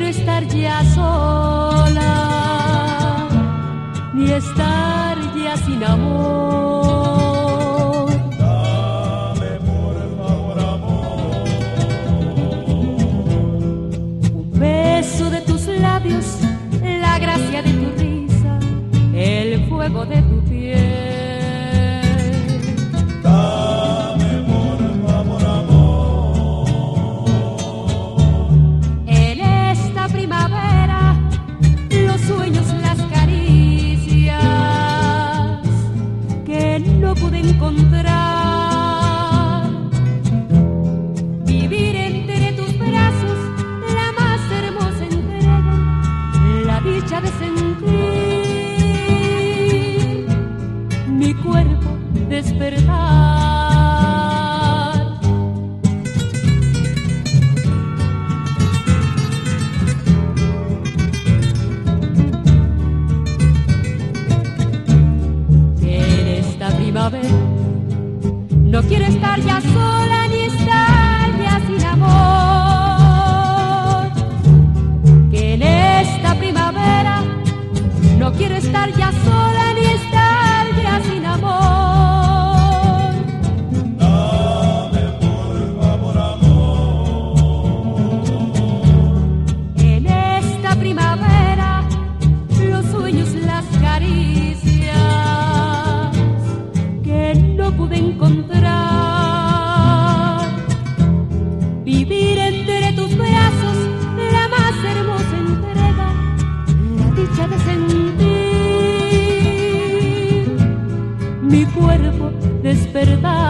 estar ya sola, ni estar ya sin amor. No quiero estar ya sola ni estar ya sin amor. Que en esta primavera no quiero estar ya sola pude encontrar. Vivir entre tus brazos, la más hermosa entrega, la dicha de sentir mi cuerpo despertar.